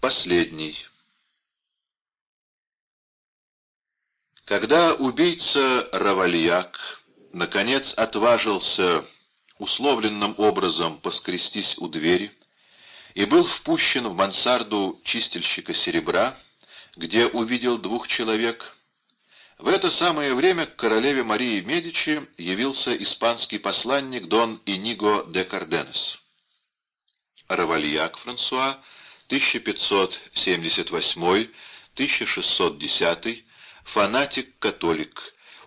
Последний. Когда убийца Равальяк наконец отважился условленным образом поскрестись у двери и был впущен в мансарду чистильщика серебра, где увидел двух человек, в это самое время к королеве Марии Медичи явился испанский посланник Дон Иниго де Карденес. Равальяк Франсуа, 1578-1610, фанатик-католик,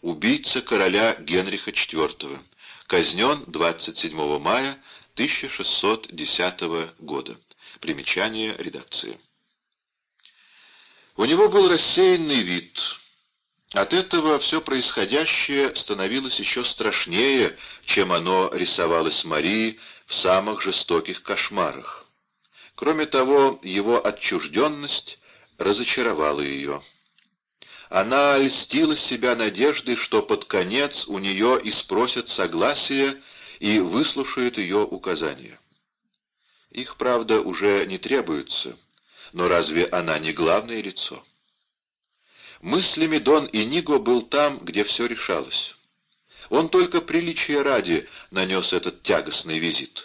убийца короля Генриха IV, казнен 27 мая 1610 года. Примечание редакции. У него был рассеянный вид. От этого все происходящее становилось еще страшнее, чем оно рисовалось Марии в самых жестоких кошмарах. Кроме того, его отчужденность разочаровала ее. Она льстила себя надеждой, что под конец у нее и спросят согласия и выслушают ее указания. Их, правда, уже не требуется, но разве она не главное лицо? Мыслями Дон Иниго был там, где все решалось. Он только приличия ради нанес этот тягостный визит.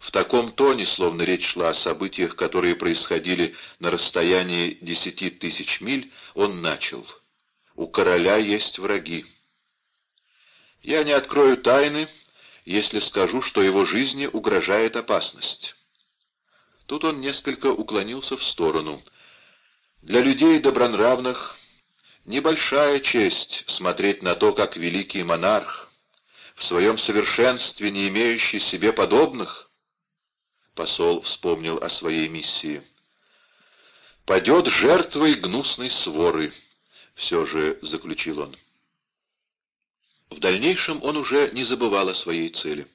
В таком тоне, словно речь шла о событиях, которые происходили на расстоянии десяти тысяч миль, он начал. «У короля есть враги. Я не открою тайны, если скажу, что его жизни угрожает опасность». Тут он несколько уклонился в сторону. Для людей добронравных небольшая честь смотреть на то, как великий монарх, в своем совершенстве не имеющий себе подобных, Посол вспомнил о своей миссии. «Падет жертвой гнусной своры», — все же заключил он. В дальнейшем он уже не забывал о своей цели.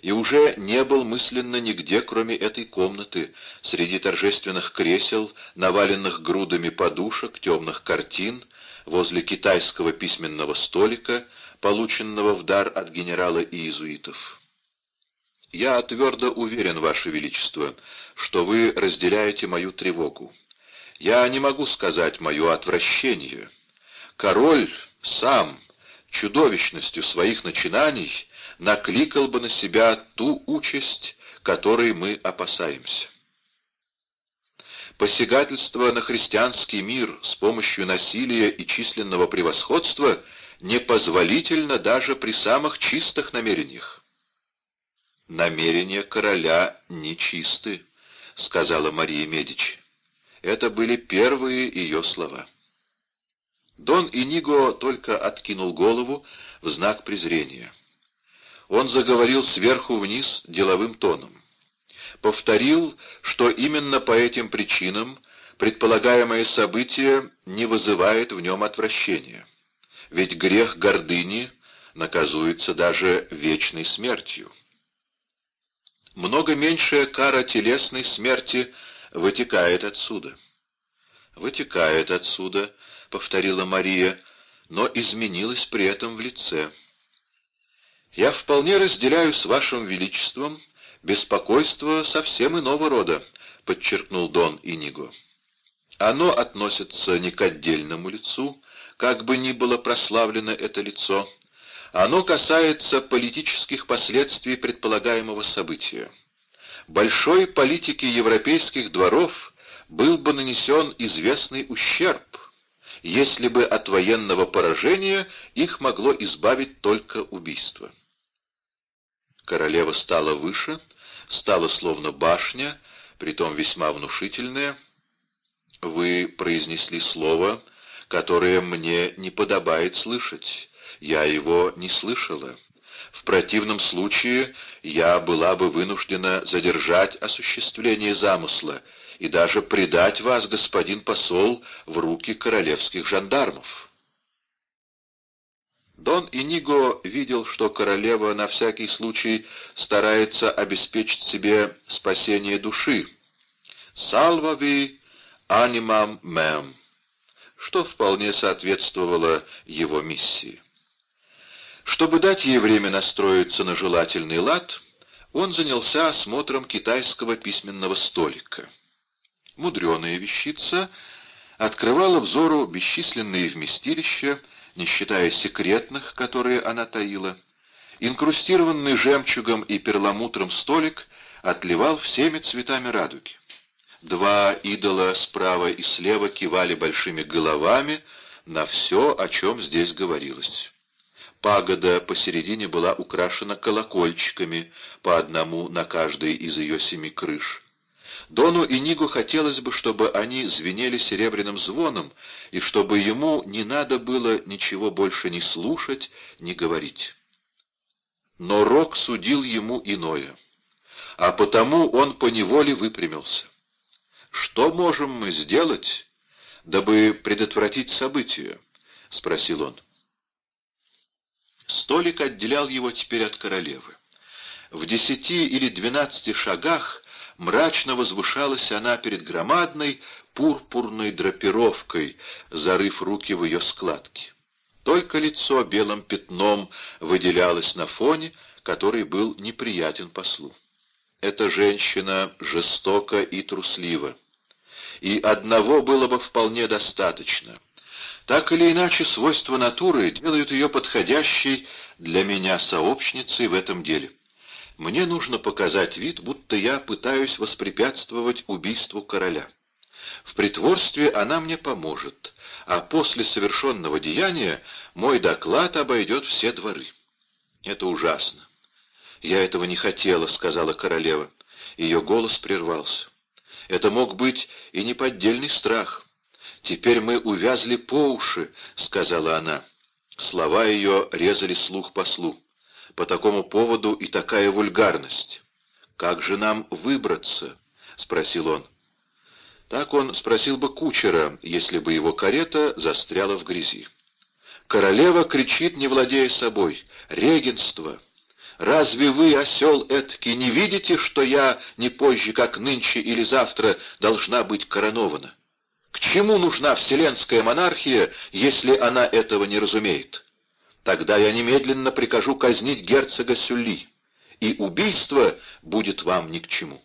И уже не был мысленно нигде, кроме этой комнаты, среди торжественных кресел, наваленных грудами подушек, темных картин, возле китайского письменного столика, полученного в дар от генерала иезуитов. Я твердо уверен, Ваше Величество, что вы разделяете мою тревогу. Я не могу сказать мое отвращение. Король сам, чудовищностью своих начинаний, накликал бы на себя ту участь, которой мы опасаемся. Посягательство на христианский мир с помощью насилия и численного превосходства непозволительно даже при самых чистых намерениях. «Намерения короля нечисты», — сказала Мария Медичи. Это были первые ее слова. Дон Иниго только откинул голову в знак презрения. Он заговорил сверху вниз деловым тоном. Повторил, что именно по этим причинам предполагаемое событие не вызывает в нем отвращения. Ведь грех гордыни наказуется даже вечной смертью много меньшая кара телесной смерти вытекает отсюда. «Вытекает отсюда», — повторила Мария, но изменилась при этом в лице. «Я вполне разделяю с вашим величеством беспокойство совсем иного рода», — подчеркнул Дон Иниго. «Оно относится не к отдельному лицу, как бы ни было прославлено это лицо, оно касается политических последствий предполагаемого события. Большой политике европейских дворов был бы нанесен известный ущерб, если бы от военного поражения их могло избавить только убийство. Королева стала выше, стала словно башня, притом весьма внушительная. Вы произнесли слово, которое мне не подобает слышать я его не слышала. В противном случае я была бы вынуждена задержать осуществление замысла и даже предать вас, господин посол, в руки королевских жандармов. Дон Иниго видел, что королева на всякий случай старается обеспечить себе спасение души. «Салвави анимам мэм», что вполне соответствовало его миссии. Чтобы дать ей время настроиться на желательный лад, он занялся осмотром китайского письменного столика. Мудреная вещица открывала взору бесчисленные вместилища, не считая секретных, которые она таила. Инкрустированный жемчугом и перламутром столик отливал всеми цветами радуги. Два идола справа и слева кивали большими головами на все, о чем здесь говорилось. Пагода посередине была украшена колокольчиками, по одному на каждой из ее семи крыш. Дону и Нигу хотелось бы, чтобы они звенели серебряным звоном, и чтобы ему не надо было ничего больше ни слушать, ни говорить. Но Рок судил ему иное, а потому он поневоле выпрямился. «Что можем мы сделать, дабы предотвратить события?» — спросил он. Столик отделял его теперь от королевы. В десяти или двенадцати шагах мрачно возвышалась она перед громадной пурпурной драпировкой, зарыв руки в ее складки. Только лицо белым пятном выделялось на фоне, который был неприятен послу. Эта женщина жестока и труслива. И одного было бы вполне достаточно. Так или иначе, свойства натуры делают ее подходящей для меня сообщницей в этом деле. Мне нужно показать вид, будто я пытаюсь воспрепятствовать убийству короля. В притворстве она мне поможет, а после совершенного деяния мой доклад обойдет все дворы. Это ужасно. «Я этого не хотела», — сказала королева. Ее голос прервался. Это мог быть и неподдельный страх. «Теперь мы увязли по уши», — сказала она. Слова ее резали слух послу по такому поводу и такая вульгарность? Как же нам выбраться?» — спросил он. Так он спросил бы кучера, если бы его карета застряла в грязи. Королева кричит, не владея собой. «Регенство! Разве вы, осел этки, не видите, что я не позже, как нынче или завтра, должна быть коронована? К чему нужна вселенская монархия, если она этого не разумеет?» Тогда я немедленно прикажу казнить герцога Сюлли, и убийство будет вам ни к чему.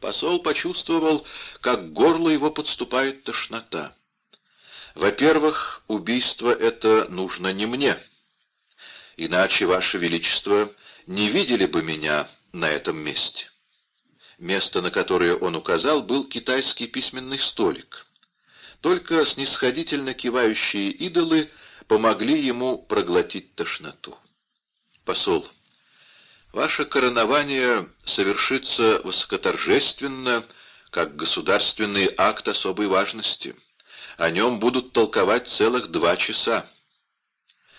Посол почувствовал, как горло его подступает тошнота. Во-первых, убийство это нужно не мне, иначе, Ваше Величество, не видели бы меня на этом месте. Место, на которое он указал, был китайский письменный столик. Только снисходительно кивающие идолы помогли ему проглотить тошноту. Посол, ваше коронование совершится высокоторжественно, как государственный акт особой важности. О нем будут толковать целых два часа.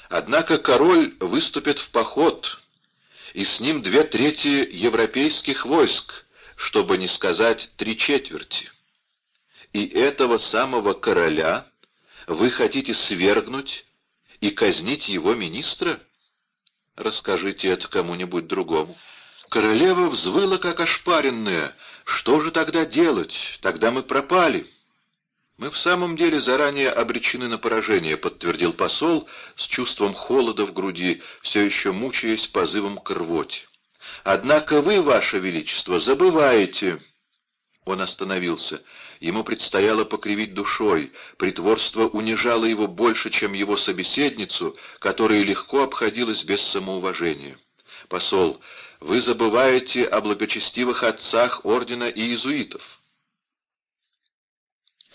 Однако король выступит в поход, и с ним две трети европейских войск, чтобы не сказать три четверти. И этого самого короля вы хотите свергнуть и казнить его министра? Расскажите это кому-нибудь другому. Королева взвыла, как ошпаренная. Что же тогда делать? Тогда мы пропали. Мы в самом деле заранее обречены на поражение, подтвердил посол с чувством холода в груди, все еще мучаясь позывом к рвоте. Однако вы, ваше величество, забываете... Он остановился. Ему предстояло покривить душой. Притворство унижало его больше, чем его собеседницу, которая легко обходилась без самоуважения. «Посол, вы забываете о благочестивых отцах ордена иезуитов».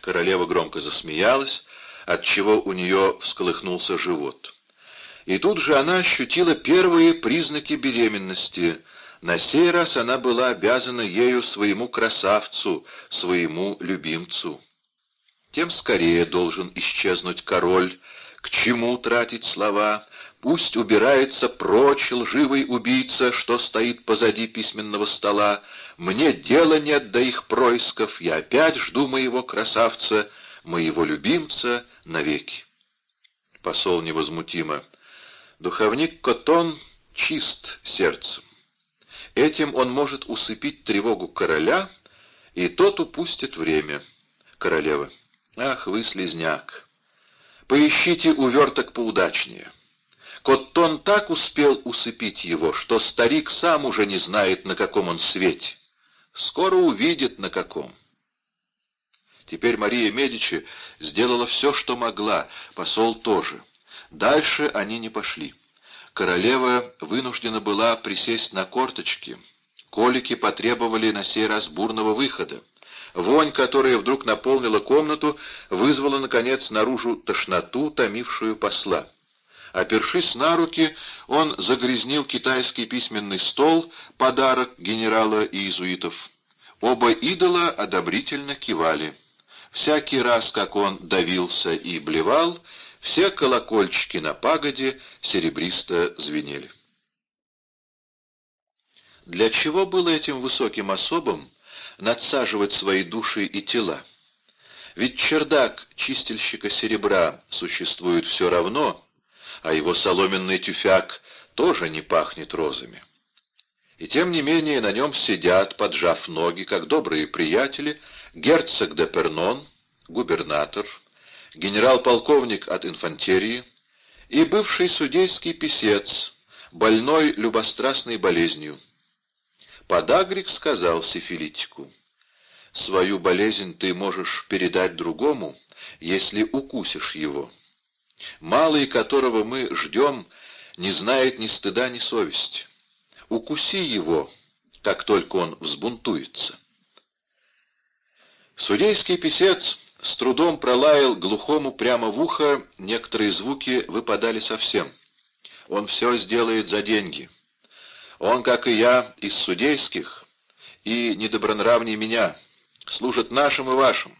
Королева громко засмеялась, отчего у нее всколыхнулся живот. И тут же она ощутила первые признаки беременности — на сей раз она была обязана ею своему красавцу, своему любимцу. Тем скорее должен исчезнуть король. К чему тратить слова? Пусть убирается прочь лживый убийца, что стоит позади письменного стола. Мне дела нет до их происков, я опять жду моего красавца, моего любимца навеки. Посол невозмутимо. Духовник Котон чист сердцем. Этим он может усыпить тревогу короля, и тот упустит время. Королева. Ах, вы слезняк. Поищите уверток поудачнее. Коттон так успел усыпить его, что старик сам уже не знает, на каком он свете. Скоро увидит, на каком. Теперь Мария Медичи сделала все, что могла, посол тоже. Дальше они не пошли. Королева вынуждена была присесть на корточки. Колики потребовали на сей раз бурного выхода. Вонь, которая вдруг наполнила комнату, вызвала, наконец, наружу тошноту, томившую посла. Опершись на руки, он загрязнил китайский письменный стол, подарок генерала и иезуитов. Оба идола одобрительно кивали. Всякий раз, как он давился и блевал, все колокольчики на пагоде серебристо звенели. Для чего было этим высоким особам надсаживать свои души и тела? Ведь чердак чистильщика серебра существует все равно, а его соломенный тюфяк тоже не пахнет розами. И тем не менее на нем сидят, поджав ноги, как добрые приятели, герцог де Пернон, губернатор, генерал-полковник от инфантерии и бывший судейский писец, больной любострастной болезнью. Подагрик сказал сифилитику, «Свою болезнь ты можешь передать другому, если укусишь его. Малый, которого мы ждем, не знает ни стыда, ни совести. Укуси его, как только он взбунтуется». Судейский писец с трудом пролаял глухому прямо в ухо, некоторые звуки выпадали совсем. Он все сделает за деньги. Он, как и я, из судейских, и недобронравней меня, служит нашим и вашим,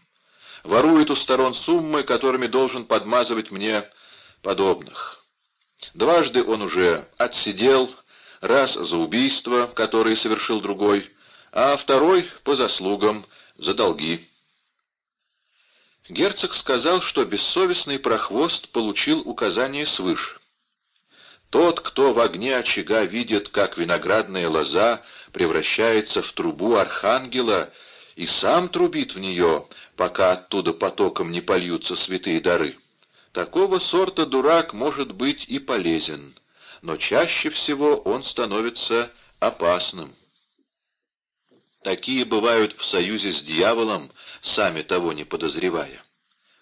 ворует у сторон суммы, которыми должен подмазывать мне подобных. Дважды он уже отсидел, раз за убийство, которое совершил другой, а второй — по заслугам, за долги. Герцог сказал, что бессовестный прохвост получил указание свыше. Тот, кто в огне очага видит, как виноградная лоза превращается в трубу архангела и сам трубит в нее, пока оттуда потоком не польются святые дары, такого сорта дурак может быть и полезен, но чаще всего он становится опасным. Такие бывают в союзе с дьяволом, сами того не подозревая.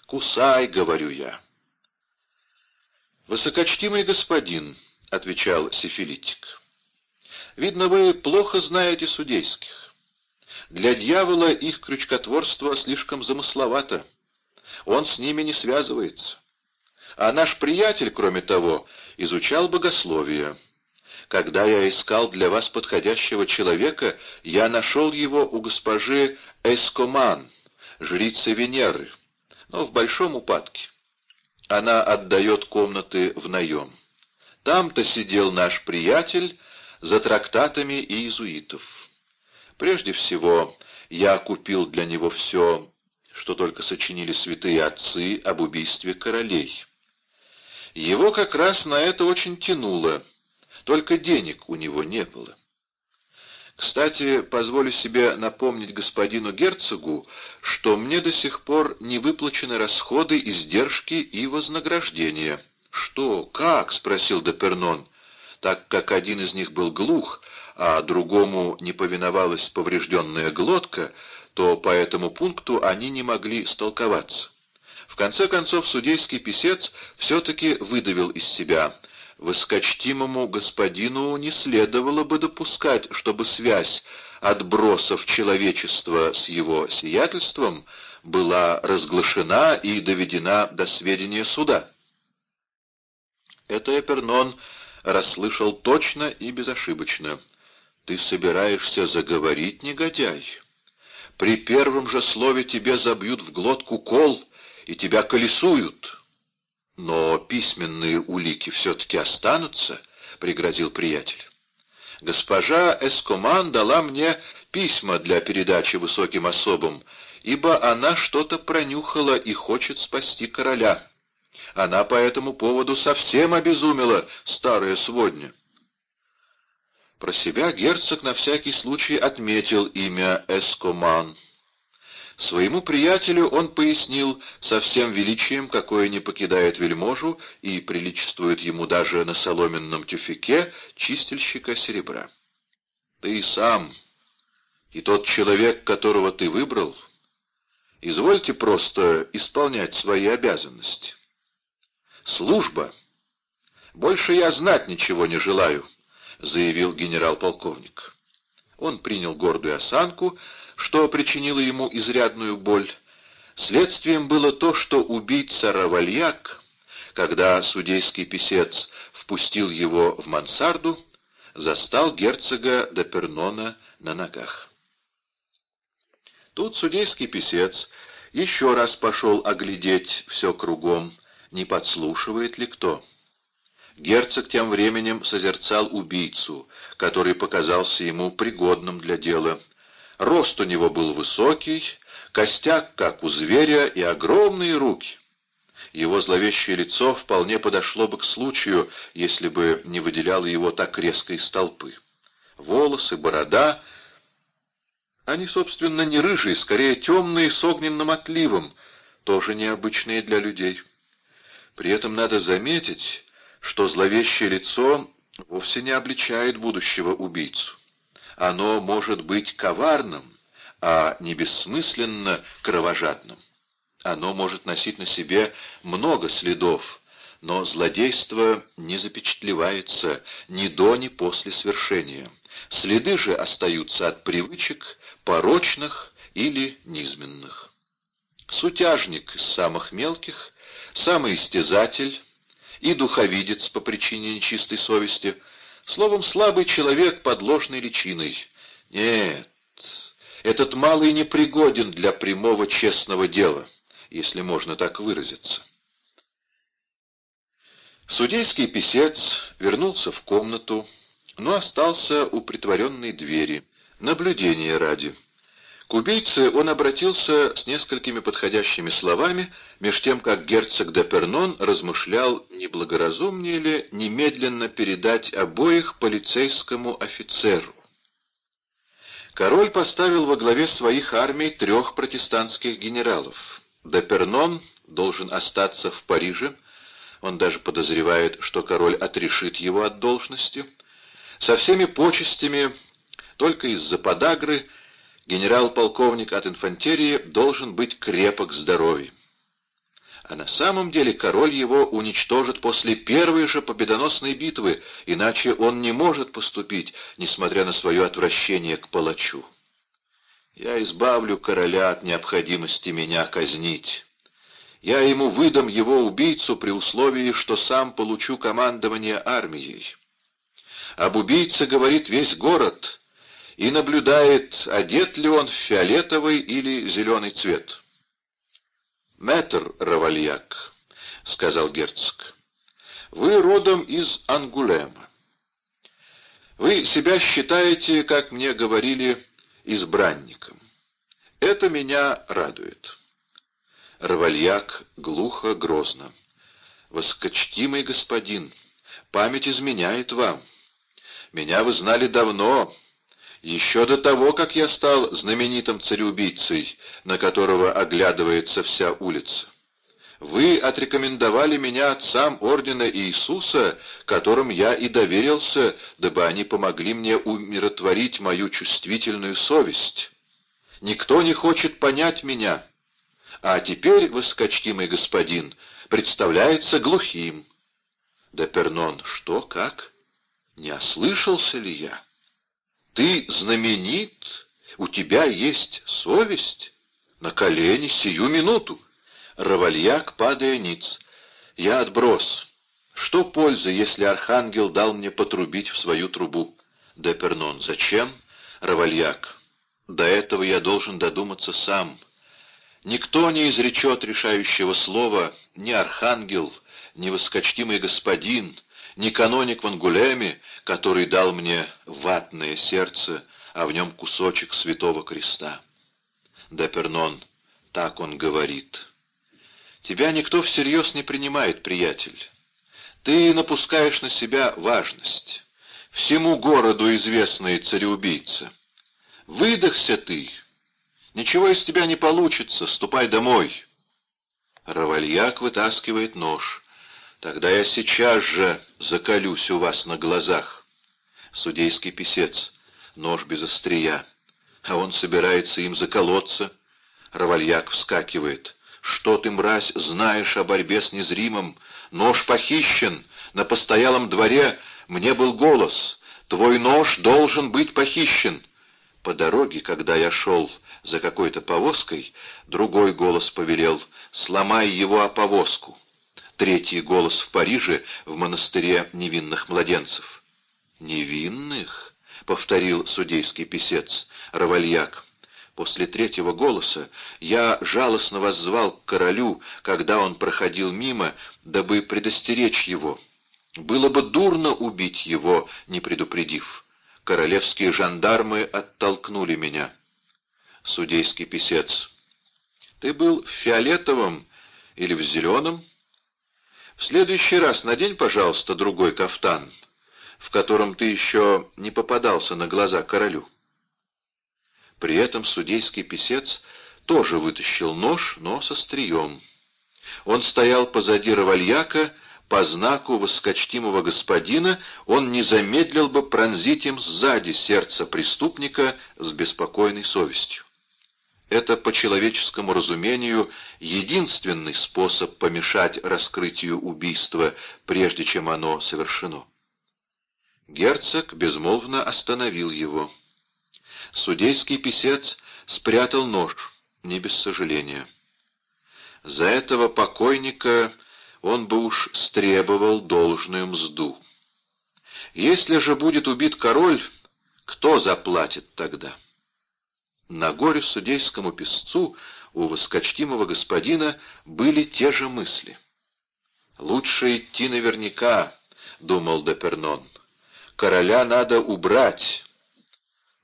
«Кусай», — говорю я. «Высокочтимый господин», — отвечал сифилитик, — «видно, вы плохо знаете судейских. Для дьявола их крючкотворство слишком замысловато. Он с ними не связывается. А наш приятель, кроме того, изучал богословие». Когда я искал для вас подходящего человека, я нашел его у госпожи Эскоман, жрицы Венеры, но в большом упадке. Она отдает комнаты в наем. Там-то сидел наш приятель за трактатами иезуитов. Прежде всего, я купил для него все, что только сочинили святые отцы об убийстве королей. Его как раз на это очень тянуло — только денег у него не было. Кстати, позволю себе напомнить господину герцогу, что мне до сих пор не выплачены расходы, издержки и вознаграждения. «Что? Как?» — спросил Депернон. Так как один из них был глух, а другому не повиновалась поврежденная глотка, то по этому пункту они не могли столковаться. В конце концов, судейский писец все-таки выдавил из себя — Воскочтимому господину не следовало бы допускать, чтобы связь отбросов человечества с его сиятельством была разглашена и доведена до сведения суда. Это Эпернон расслышал точно и безошибочно. «Ты собираешься заговорить, негодяй? При первом же слове тебе забьют в глотку кол и тебя колесуют». «Но письменные улики все-таки останутся», — пригрозил приятель. «Госпожа Эскоман дала мне письма для передачи высоким особам, ибо она что-то пронюхала и хочет спасти короля. Она по этому поводу совсем обезумела, старая сводня». Про себя герцог на всякий случай отметил имя Эскоман. Своему приятелю он пояснил со всем величием, какое не покидает вельможу и приличествует ему даже на соломенном тюфяке чистильщика серебра. «Ты сам И тот человек, которого ты выбрал, извольте просто исполнять свои обязанности. Служба. Больше я знать ничего не желаю, заявил генерал-полковник. Он принял гордую осанку, что причинило ему изрядную боль. Следствием было то, что убийца Равальяк, когда судейский писец впустил его в мансарду, застал герцога де Пернона на ногах. Тут судейский писец еще раз пошел оглядеть все кругом, не подслушивает ли кто. Герцог тем временем созерцал убийцу, который показался ему пригодным для дела. Рост у него был высокий, костяк, как у зверя, и огромные руки. Его зловещее лицо вполне подошло бы к случаю, если бы не выделяло его так резко из толпы. Волосы, борода... Они, собственно, не рыжие, скорее темные, с огненным отливом, тоже необычные для людей. При этом надо заметить, что зловещее лицо вовсе не обличает будущего убийцу. Оно может быть коварным, а не бессмысленно кровожадным. Оно может носить на себе много следов, но злодейство не запечатлевается ни до, ни после свершения. Следы же остаются от привычек, порочных или низменных. Сутяжник из самых мелких, самый истязатель и духовидец по причине нечистой совести, словом, слабый человек под ложной личиной. Нет, этот малый непригоден для прямого честного дела если можно так выразиться. Судейский писец вернулся в комнату, но остался у притворенной двери, наблюдения ради. К убийце он обратился с несколькими подходящими словами, меж тем, как герцог де Пернон размышлял, неблагоразумнее ли немедленно передать обоих полицейскому офицеру. Король поставил во главе своих армий трех протестантских генералов — Депернон должен остаться в Париже, он даже подозревает, что король отрешит его от должности. Со всеми почестями, только из-за подагры, генерал-полковник от инфантерии должен быть крепок здоровьем. А на самом деле король его уничтожит после первой же победоносной битвы, иначе он не может поступить, несмотря на свое отвращение к палачу. Я избавлю короля от необходимости меня казнить. Я ему выдам его убийцу при условии, что сам получу командование армией. Об убийце говорит весь город и наблюдает, одет ли он в фиолетовый или зеленый цвет. «Мэтр Равальяк», — сказал герцог, — «вы родом из Ангулема. Вы себя считаете, как мне говорили, избранником. Это меня радует. Равальяк глухо, грозно. «Воскочтимый господин, память изменяет вам. Меня вы знали давно, еще до того, как я стал знаменитым цареубийцей, на которого оглядывается вся улица. Вы отрекомендовали меня отцам Ордена Иисуса, которым я и доверился, дабы они помогли мне умиротворить мою чувствительную совесть. Никто не хочет понять меня, а теперь, воскочтимый господин, представляется глухим. Да, Пернон, что, как? Не ослышался ли я? Ты знаменит, у тебя есть совесть? На колени сию минуту. Равальяк, падая ниц. Я отброс. Что пользы, если архангел дал мне потрубить в свою трубу? Депернон, зачем? Равальяк, до этого я должен додуматься сам. Никто не изречет решающего слова, ни архангел, ни воскочтимый господин, ни каноник в Ангулеме, который дал мне ватное сердце, а в нем кусочек святого креста. Депернон, так он говорит. Тебя никто всерьез не принимает, приятель. Ты напускаешь на себя важность. Всему городу известный цареубийца. Выдохся ты. Ничего из тебя не получится, ступай домой. Равальяк вытаскивает нож. Тогда я сейчас же заколюсь у вас на глазах. Судейский писец. Нож без острия. а он собирается им заколоться. Равальяк вскакивает. «Что ты, мразь, знаешь о борьбе с незримым? Нож похищен. На постоялом дворе мне был голос. Твой нож должен быть похищен». По дороге, когда я шел за какой-то повозкой, другой голос повелел «Сломай его о повозку». Третий голос в Париже, в монастыре невинных младенцев. «Невинных?» — повторил судейский писец, Равальяк. После третьего голоса я жалостно воззвал к королю, когда он проходил мимо, дабы предостеречь его. Было бы дурно убить его, не предупредив. Королевские жандармы оттолкнули меня. Судейский писец. Ты был в фиолетовом или в зеленом? В следующий раз надень, пожалуйста, другой кафтан, в котором ты еще не попадался на глаза королю. При этом судейский писец тоже вытащил нож, но со стрием. Он стоял позади равальяка, по знаку воскочтимого господина он не замедлил бы пронзить им сзади сердце преступника с беспокойной совестью. Это, по человеческому разумению, единственный способ помешать раскрытию убийства, прежде чем оно совершено. Герцог безмолвно остановил его. Судейский писец спрятал нож, не без сожаления. За этого покойника он бы уж стребовал должную мзду. Если же будет убит король, кто заплатит тогда? На горе судейскому писцу у воскочтимого господина были те же мысли. «Лучше идти наверняка», — думал Депернон. «Короля надо убрать».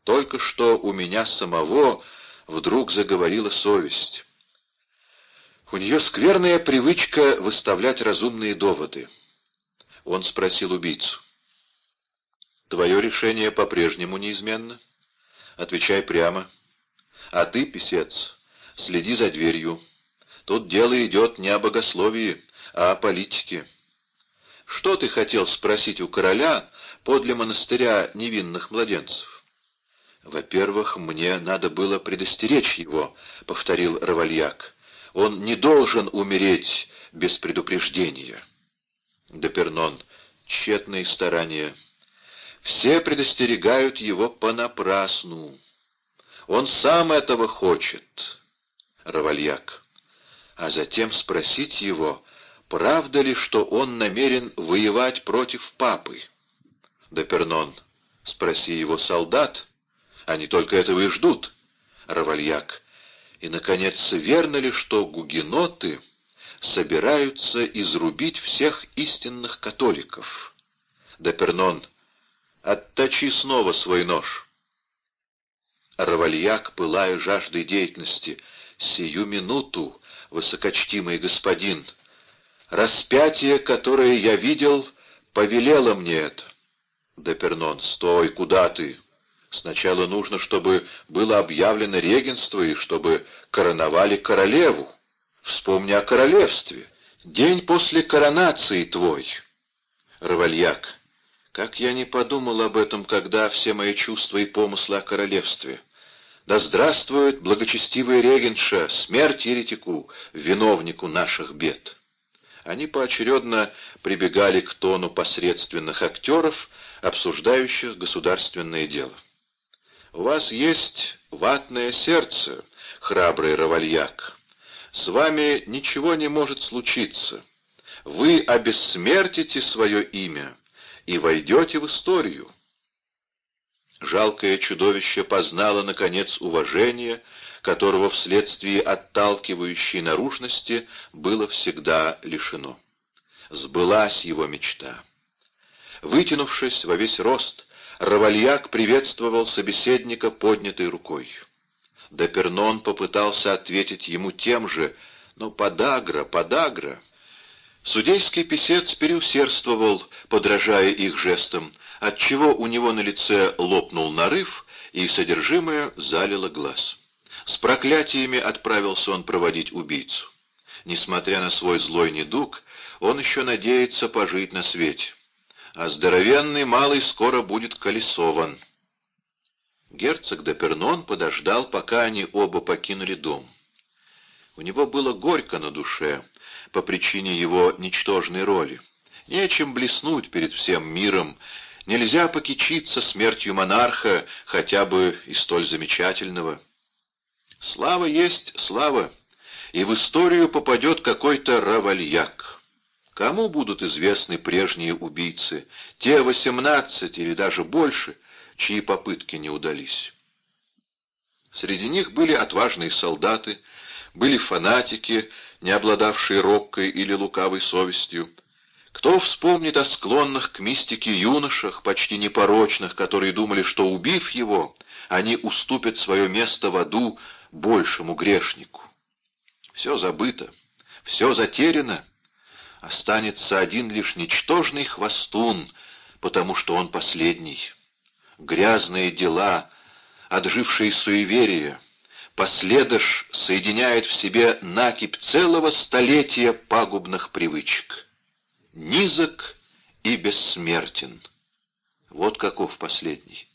Только что у меня самого вдруг заговорила совесть. У нее скверная привычка выставлять разумные доводы. Он спросил убийцу. «Твое решение по-прежнему неизменно? Отвечай прямо. А ты, писец, следи за дверью. Тут дело идет не о богословии, а о политике. Что ты хотел спросить у короля подле монастыря невинных младенцев?» «Во-первых, мне надо было предостеречь его», — повторил Равальяк. Он не должен умереть без предупреждения. Депернон. Тщетные старания. Все предостерегают его понапрасну. Он сам этого хочет. Равальяк. А затем спросить его, правда ли, что он намерен воевать против папы? Депернон. Спроси его солдат. Они только этого и ждут. Равальяк. И, наконец, верно ли, что гугеноты собираются изрубить всех истинных католиков? Депернон, отточи снова свой нож. Равальяк, пылая жаждой деятельности, сию минуту, высокочтимый господин, распятие, которое я видел, повелело мне это. Депернон, стой, куда ты? Сначала нужно, чтобы было объявлено регенство и чтобы короновали королеву. Вспомни о королевстве. День после коронации твой. Равальяк. Как я не подумал об этом, когда все мои чувства и помыслы о королевстве. Да здравствует благочестивая регенша, смерть еретику, виновнику наших бед. Они поочередно прибегали к тону посредственных актеров, обсуждающих государственное дело. У вас есть ватное сердце, храбрый равальяк. С вами ничего не может случиться. Вы обессмертите свое имя и войдете в историю. Жалкое чудовище познало, наконец, уважение, которого вследствие отталкивающей наружности было всегда лишено. Сбылась его мечта. Вытянувшись во весь рост, Равальяк приветствовал собеседника поднятой рукой. Депернон попытался ответить ему тем же, но подагра, подагра. Судейский писец переусердствовал, подражая их жестам, отчего у него на лице лопнул нарыв, и содержимое залило глаз. С проклятиями отправился он проводить убийцу. Несмотря на свой злой недуг, он еще надеется пожить на свете а здоровенный малый скоро будет колесован. Герцог де Пернон подождал, пока они оба покинули дом. У него было горько на душе по причине его ничтожной роли. Нечем блеснуть перед всем миром, нельзя покичиться смертью монарха, хотя бы и столь замечательного. Слава есть слава, и в историю попадет какой-то равальяк. Кому будут известны прежние убийцы, те восемнадцать или даже больше, чьи попытки не удались? Среди них были отважные солдаты, были фанатики, не обладавшие робкой или лукавой совестью. Кто вспомнит о склонных к мистике юношах, почти непорочных, которые думали, что, убив его, они уступят свое место в аду большему грешнику? Все забыто, все затеряно. Останется один лишь ничтожный хвостун, потому что он последний. Грязные дела, отжившие суеверия, последыш соединяет в себе накипь целого столетия пагубных привычек. Низок и бессмертен. Вот каков последний.